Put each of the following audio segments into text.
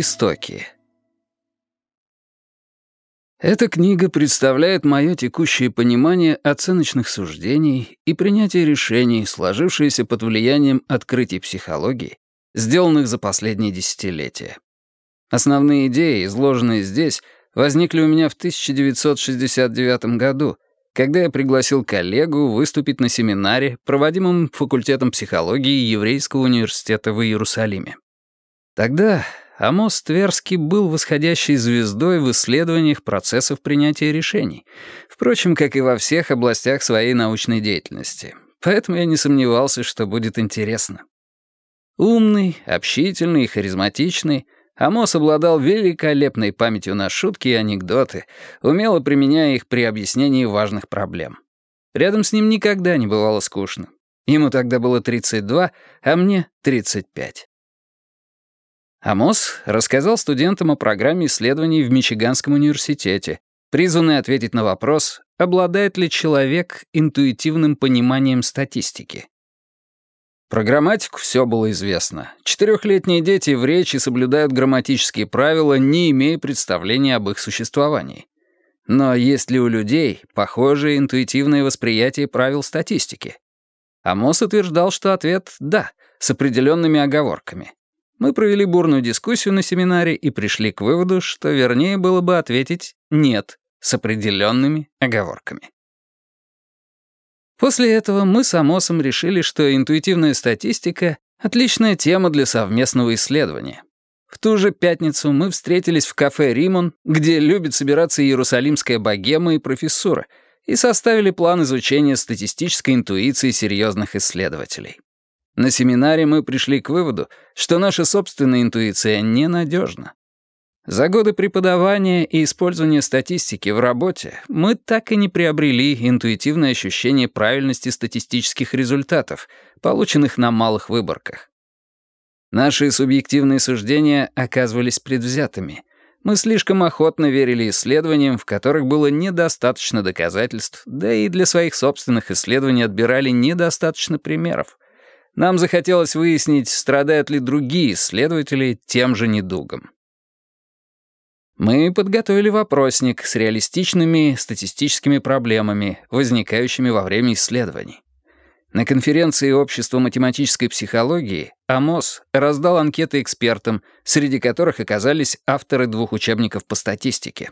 Истоки. Эта книга представляет мое текущее понимание оценочных суждений и принятие решений, сложившиеся под влиянием открытий психологии, сделанных за последние десятилетия. Основные идеи, изложенные здесь, возникли у меня в 1969 году, когда я пригласил коллегу выступить на семинаре, проводимом факультетом психологии Еврейского университета в Иерусалиме. Тогда Амос Тверский был восходящей звездой в исследованиях процессов принятия решений, впрочем, как и во всех областях своей научной деятельности. Поэтому я не сомневался, что будет интересно. Умный, общительный и харизматичный, Амос обладал великолепной памятью на шутки и анекдоты, умело применяя их при объяснении важных проблем. Рядом с ним никогда не бывало скучно. Ему тогда было 32, а мне — 35. Амос рассказал студентам о программе исследований в Мичиганском университете, призванной ответить на вопрос, обладает ли человек интуитивным пониманием статистики. Про грамматику все было известно. Четырехлетние дети в речи соблюдают грамматические правила, не имея представления об их существовании. Но есть ли у людей похожее интуитивное восприятие правил статистики? Амос утверждал, что ответ «да», с определенными оговорками. Мы провели бурную дискуссию на семинаре и пришли к выводу, что вернее было бы ответить «нет» с определенными оговорками. После этого мы с Амосом решили, что интуитивная статистика — отличная тема для совместного исследования. В ту же пятницу мы встретились в кафе «Римон», где любит собираться иерусалимская богема и профессура, и составили план изучения статистической интуиции серьезных исследователей. На семинаре мы пришли к выводу, что наша собственная интуиция ненадежна. За годы преподавания и использования статистики в работе мы так и не приобрели интуитивное ощущение правильности статистических результатов, полученных на малых выборках. Наши субъективные суждения оказывались предвзятыми. Мы слишком охотно верили исследованиям, в которых было недостаточно доказательств, да и для своих собственных исследований отбирали недостаточно примеров. Нам захотелось выяснить, страдают ли другие исследователи тем же недугом. Мы подготовили вопросник с реалистичными статистическими проблемами, возникающими во время исследований. На конференции Общества математической психологии АМОС раздал анкеты экспертам, среди которых оказались авторы двух учебников по статистике.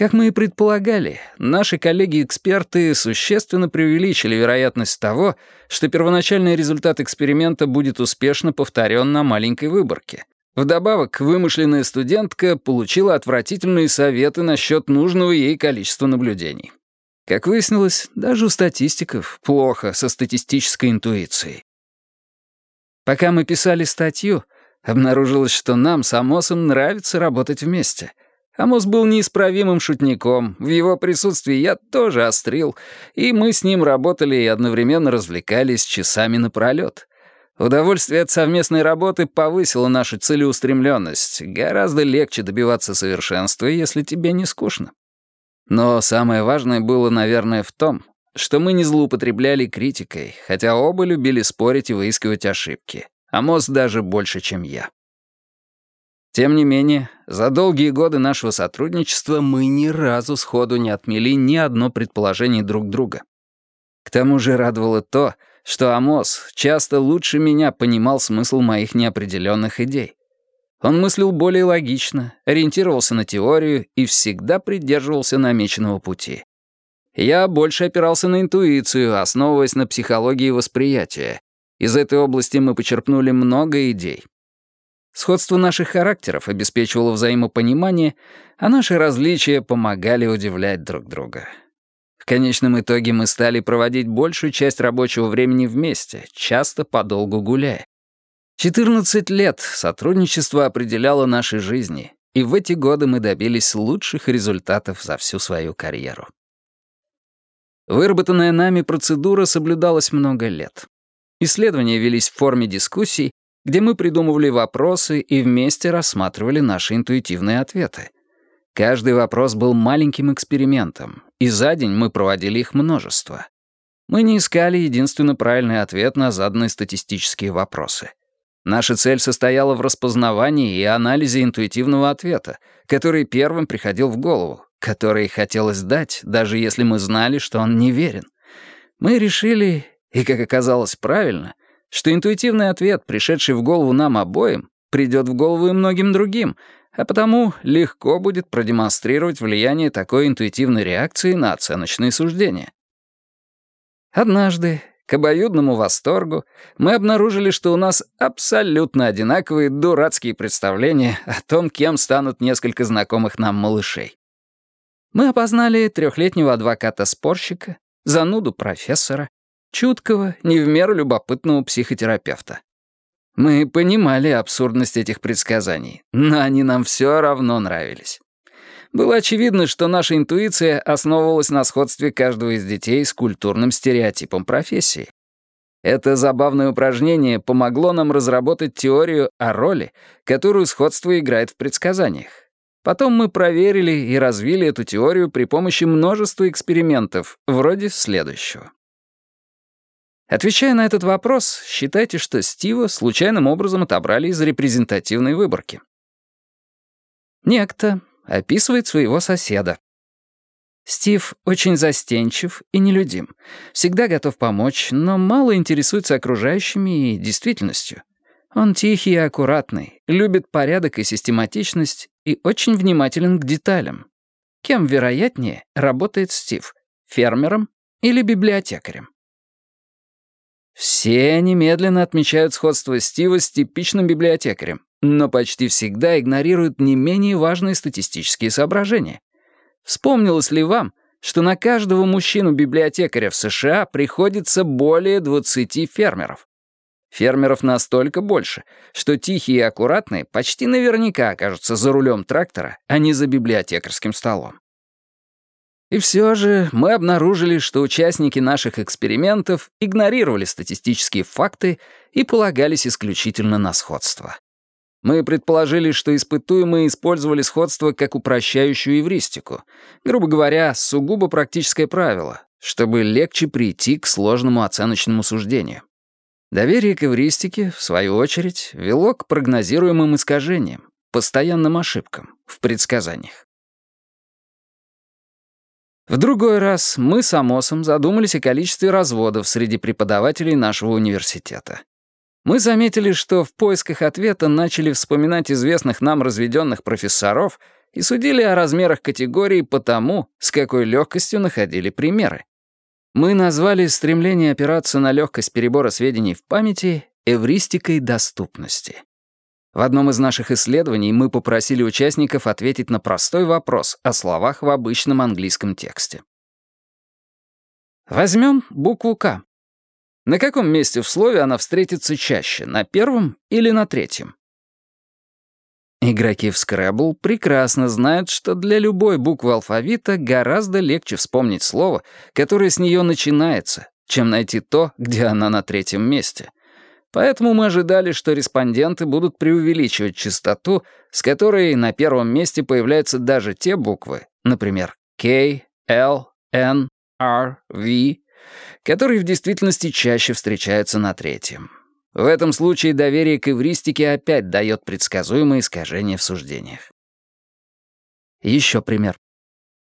Как мы и предполагали, наши коллеги-эксперты существенно преувеличили вероятность того, что первоначальный результат эксперимента будет успешно повторен на маленькой выборке. Вдобавок, вымышленная студентка получила отвратительные советы насчет нужного ей количества наблюдений. Как выяснилось, даже у статистиков плохо со статистической интуицией. Пока мы писали статью, обнаружилось, что нам с Амосом нравится работать вместе — Амос был неисправимым шутником, в его присутствии я тоже острил, и мы с ним работали и одновременно развлекались часами напролёт. Удовольствие от совместной работы повысило нашу целеустремленность. Гораздо легче добиваться совершенства, если тебе не скучно. Но самое важное было, наверное, в том, что мы не злоупотребляли критикой, хотя оба любили спорить и выискивать ошибки. Амос даже больше, чем я. Тем не менее, за долгие годы нашего сотрудничества мы ни разу сходу не отмели ни одно предположение друг друга. К тому же радовало то, что Амос часто лучше меня понимал смысл моих неопределенных идей. Он мыслил более логично, ориентировался на теорию и всегда придерживался намеченного пути. Я больше опирался на интуицию, основываясь на психологии восприятия. Из этой области мы почерпнули много идей, Сходство наших характеров обеспечивало взаимопонимание, а наши различия помогали удивлять друг друга. В конечном итоге мы стали проводить большую часть рабочего времени вместе, часто подолгу гуляя. 14 лет сотрудничество определяло наши жизни, и в эти годы мы добились лучших результатов за всю свою карьеру. Выработанная нами процедура соблюдалась много лет. Исследования велись в форме дискуссий, где мы придумывали вопросы и вместе рассматривали наши интуитивные ответы. Каждый вопрос был маленьким экспериментом, и за день мы проводили их множество. Мы не искали единственно правильный ответ на заданные статистические вопросы. Наша цель состояла в распознавании и анализе интуитивного ответа, который первым приходил в голову, который хотелось дать, даже если мы знали, что он неверен. Мы решили, и, как оказалось правильно, что интуитивный ответ, пришедший в голову нам обоим, придет в голову и многим другим, а потому легко будет продемонстрировать влияние такой интуитивной реакции на оценочные суждения. Однажды, к обоюдному восторгу, мы обнаружили, что у нас абсолютно одинаковые дурацкие представления о том, кем станут несколько знакомых нам малышей. Мы опознали трехлетнего адвоката-спорщика, зануду профессора, чуткого, не в меру любопытного психотерапевта. Мы понимали абсурдность этих предсказаний, но они нам все равно нравились. Было очевидно, что наша интуиция основывалась на сходстве каждого из детей с культурным стереотипом профессии. Это забавное упражнение помогло нам разработать теорию о роли, которую сходство играет в предсказаниях. Потом мы проверили и развили эту теорию при помощи множества экспериментов, вроде следующего. Отвечая на этот вопрос, считайте, что Стива случайным образом отобрали из репрезентативной выборки. Некто описывает своего соседа. Стив очень застенчив и нелюдим, всегда готов помочь, но мало интересуется окружающими и действительностью. Он тихий и аккуратный, любит порядок и систематичность и очень внимателен к деталям. Кем, вероятнее, работает Стив? Фермером или библиотекарем? Все немедленно отмечают сходство Стива с типичным библиотекарем, но почти всегда игнорируют не менее важные статистические соображения. Вспомнилось ли вам, что на каждого мужчину-библиотекаря в США приходится более 20 фермеров? Фермеров настолько больше, что тихие и аккуратные почти наверняка окажутся за рулем трактора, а не за библиотекарским столом. И все же мы обнаружили, что участники наших экспериментов игнорировали статистические факты и полагались исключительно на сходство. Мы предположили, что испытуемые использовали сходство как упрощающую эвристику, грубо говоря, сугубо практическое правило, чтобы легче прийти к сложному оценочному суждению. Доверие к эвристике, в свою очередь, вело к прогнозируемым искажениям, постоянным ошибкам в предсказаниях. В другой раз мы с Амосом задумались о количестве разводов среди преподавателей нашего университета. Мы заметили, что в поисках ответа начали вспоминать известных нам разведенных профессоров и судили о размерах категории по тому, с какой легкостью находили примеры. Мы назвали стремление опираться на легкость перебора сведений в памяти эвристикой доступности. В одном из наших исследований мы попросили участников ответить на простой вопрос о словах в обычном английском тексте. Возьмем букву «К». На каком месте в слове она встретится чаще, на первом или на третьем? Игроки в Scrabble прекрасно знают, что для любой буквы алфавита гораздо легче вспомнить слово, которое с нее начинается, чем найти то, где она на третьем месте — Поэтому мы ожидали, что респонденты будут преувеличивать частоту, с которой на первом месте появляются даже те буквы, например, K, L, N, R, V, которые в действительности чаще встречаются на третьем. В этом случае доверие к эвристике опять дает предсказуемые искажения в суждениях. Еще пример.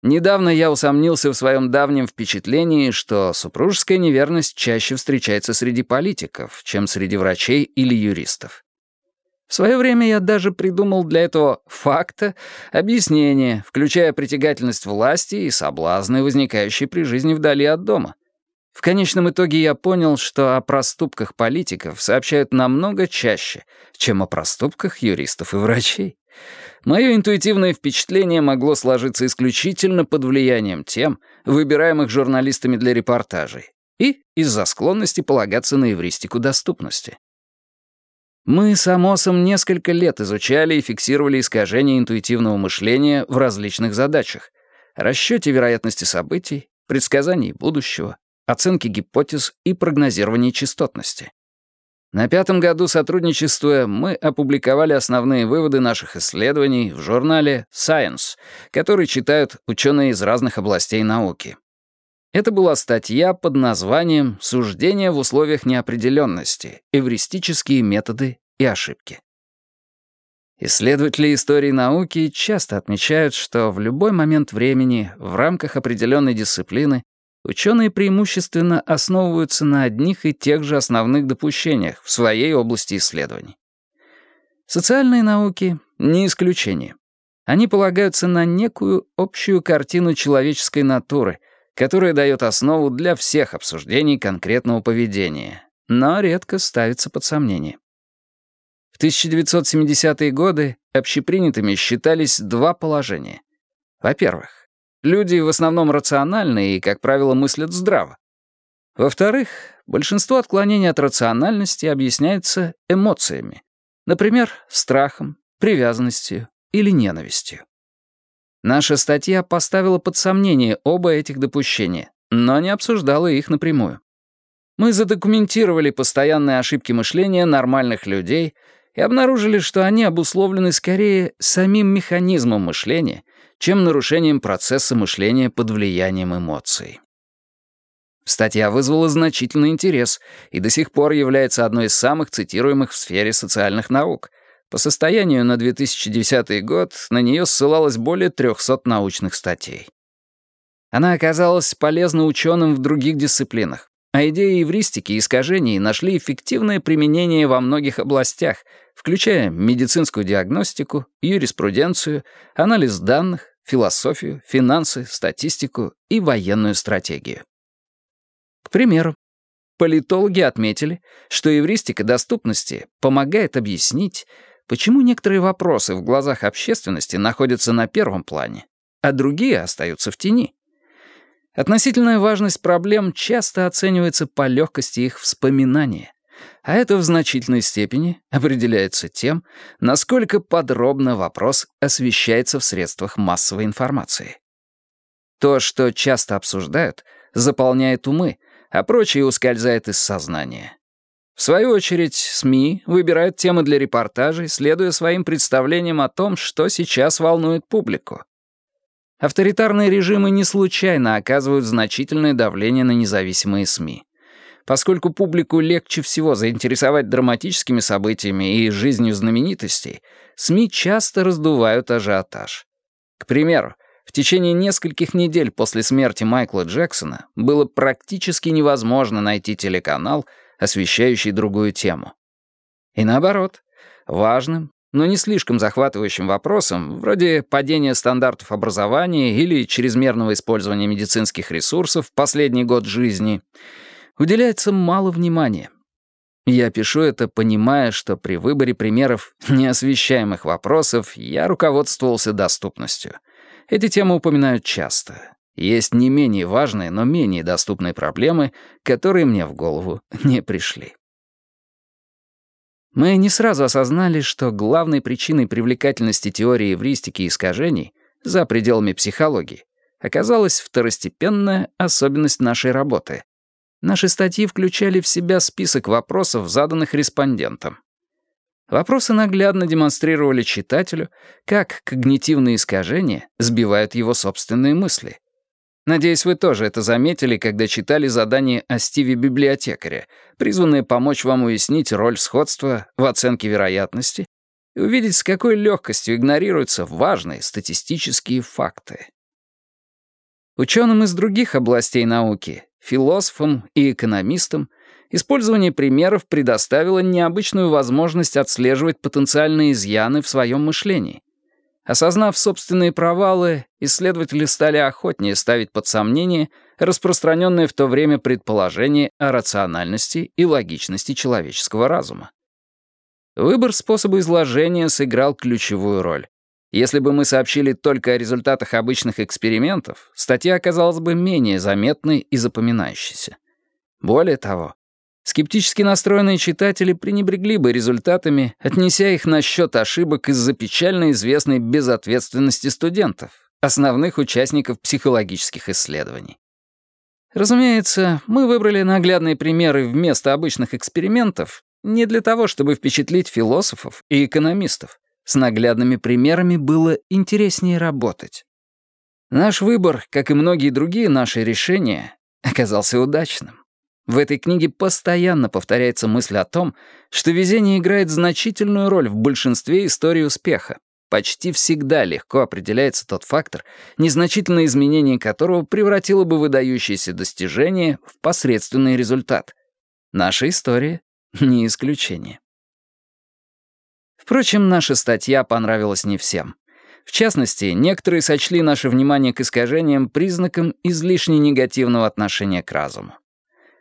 Недавно я усомнился в своем давнем впечатлении, что супружеская неверность чаще встречается среди политиков, чем среди врачей или юристов. В свое время я даже придумал для этого факта объяснение, включая притягательность власти и соблазны, возникающие при жизни вдали от дома. В конечном итоге я понял, что о проступках политиков сообщают намного чаще, чем о проступках юристов и врачей. Мое интуитивное впечатление могло сложиться исключительно под влиянием тем, выбираемых журналистами для репортажей, и из-за склонности полагаться на эвристику доступности. Мы с Амосом несколько лет изучали и фиксировали искажения интуитивного мышления в различных задачах, расчете вероятности событий, предсказании будущего, оценке гипотез и прогнозировании частотности. На пятом году сотрудничества мы опубликовали основные выводы наших исследований в журнале Science, который читают ученые из разных областей науки. Это была статья под названием «Суждения в условиях неопределенности. Эвристические методы и ошибки. Исследователи истории науки часто отмечают, что в любой момент времени в рамках определенной дисциплины ученые преимущественно основываются на одних и тех же основных допущениях в своей области исследований. Социальные науки — не исключение. Они полагаются на некую общую картину человеческой натуры, которая дает основу для всех обсуждений конкретного поведения, но редко ставится под сомнение. В 1970-е годы общепринятыми считались два положения. Во-первых, люди в основном рациональны и, как правило, мыслят здраво. Во-вторых, большинство отклонений от рациональности объясняется эмоциями, например, страхом, привязанностью или ненавистью. Наша статья поставила под сомнение оба этих допущения, но не обсуждала их напрямую. Мы задокументировали постоянные ошибки мышления нормальных людей и обнаружили, что они обусловлены скорее самим механизмом мышления, чем нарушением процесса мышления под влиянием эмоций. Статья вызвала значительный интерес и до сих пор является одной из самых цитируемых в сфере социальных наук. По состоянию на 2010 год на нее ссылалось более 300 научных статей. Она оказалась полезна ученым в других дисциплинах, а идеи эвристики и искажений нашли эффективное применение во многих областях, включая медицинскую диагностику, юриспруденцию, анализ данных, философию, финансы, статистику и военную стратегию. К примеру, политологи отметили, что эвристика доступности помогает объяснить, почему некоторые вопросы в глазах общественности находятся на первом плане, а другие остаются в тени. Относительная важность проблем часто оценивается по легкости их вспоминания, а это в значительной степени определяется тем, насколько подробно вопрос освещается в средствах массовой информации. То, что часто обсуждают, заполняет умы, а прочее ускользает из сознания. В свою очередь, СМИ выбирают темы для репортажей, следуя своим представлениям о том, что сейчас волнует публику. Авторитарные режимы не случайно оказывают значительное давление на независимые СМИ. Поскольку публику легче всего заинтересовать драматическими событиями и жизнью знаменитостей, СМИ часто раздувают ажиотаж. К примеру, в течение нескольких недель после смерти Майкла Джексона было практически невозможно найти телеканал, освещающий другую тему. И наоборот, важным, но не слишком захватывающим вопросом, вроде падения стандартов образования или чрезмерного использования медицинских ресурсов в последний год жизни, уделяется мало внимания. Я пишу это, понимая, что при выборе примеров неосвещаемых вопросов я руководствовался доступностью. Эти темы упоминают часто. Есть не менее важные, но менее доступные проблемы, которые мне в голову не пришли. Мы не сразу осознали, что главной причиной привлекательности теории эвристики и искажений за пределами психологии оказалась второстепенная особенность нашей работы. Наши статьи включали в себя список вопросов, заданных респондентам. Вопросы наглядно демонстрировали читателю, как когнитивные искажения сбивают его собственные мысли, Надеюсь, вы тоже это заметили, когда читали задание о Стиве-библиотекаре, призванное помочь вам уяснить роль сходства в оценке вероятности и увидеть, с какой легкостью игнорируются важные статистические факты. Ученым из других областей науки, философам и экономистам, использование примеров предоставило необычную возможность отслеживать потенциальные изъяны в своем мышлении, Осознав собственные провалы, исследователи стали охотнее ставить под сомнение распространенное в то время предположение о рациональности и логичности человеческого разума. Выбор способа изложения сыграл ключевую роль. Если бы мы сообщили только о результатах обычных экспериментов, статья оказалась бы менее заметной и запоминающейся. Более того, Скептически настроенные читатели пренебрегли бы результатами, отнеся их на счет ошибок из-за печально известной безответственности студентов, основных участников психологических исследований. Разумеется, мы выбрали наглядные примеры вместо обычных экспериментов не для того, чтобы впечатлить философов и экономистов. С наглядными примерами было интереснее работать. Наш выбор, как и многие другие наши решения, оказался удачным. В этой книге постоянно повторяется мысль о том, что везение играет значительную роль в большинстве историй успеха. Почти всегда легко определяется тот фактор, незначительное изменение которого превратило бы выдающееся достижение в посредственный результат. Наша история — не исключение. Впрочем, наша статья понравилась не всем. В частности, некоторые сочли наше внимание к искажениям признаком излишне негативного отношения к разуму.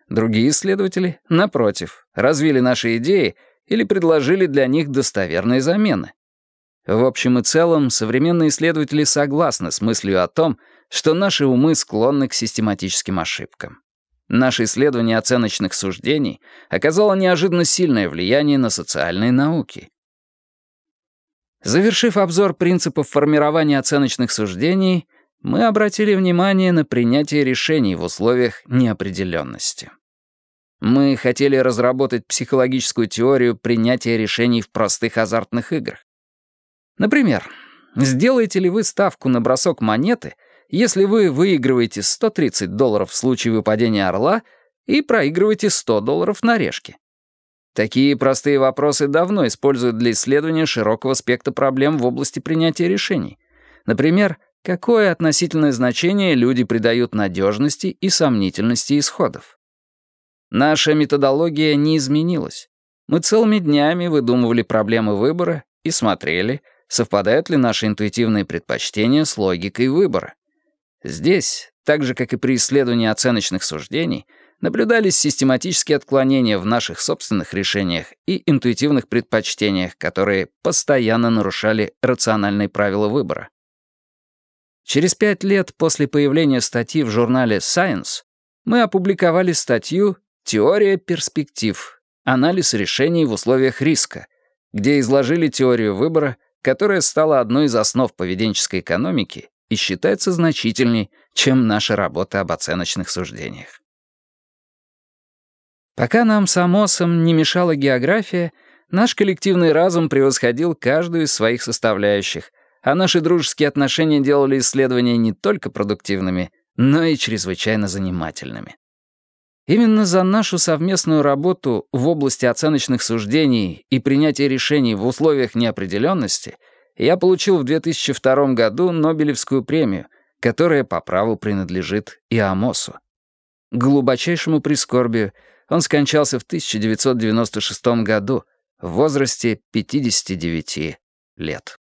Другие исследователи, напротив, развили наши идеи или предложили для них достоверные замены. В общем и целом, современные исследователи согласны с мыслью о том, что наши умы склонны к систематическим ошибкам. Наше исследование оценочных суждений оказало неожиданно сильное влияние на социальные науки. Завершив обзор принципов формирования оценочных суждений, мы обратили внимание на принятие решений в условиях неопределенности. Мы хотели разработать психологическую теорию принятия решений в простых азартных играх. Например, сделаете ли вы ставку на бросок монеты, если вы выигрываете 130 долларов в случае выпадения орла и проигрываете 100 долларов на решке? Такие простые вопросы давно используют для исследования широкого спектра проблем в области принятия решений. Например, какое относительное значение люди придают надежности и сомнительности исходов. Наша методология не изменилась. Мы целыми днями выдумывали проблемы выбора и смотрели, совпадают ли наши интуитивные предпочтения с логикой выбора. Здесь, так же как и при исследовании оценочных суждений, наблюдались систематические отклонения в наших собственных решениях и интуитивных предпочтениях, которые постоянно нарушали рациональные правила выбора. Через пять лет после появления статьи в журнале Science мы опубликовали статью «Теория перспектив. Анализ решений в условиях риска», где изложили теорию выбора, которая стала одной из основ поведенческой экономики и считается значительней, чем наша работа об оценочных суждениях. Пока нам с Амосом не мешала география, наш коллективный разум превосходил каждую из своих составляющих, а наши дружеские отношения делали исследования не только продуктивными, но и чрезвычайно занимательными. Именно за нашу совместную работу в области оценочных суждений и принятия решений в условиях неопределенности я получил в 2002 году Нобелевскую премию, которая по праву принадлежит и Амосу. К глубочайшему прискорбию он скончался в 1996 году в возрасте 59 лет.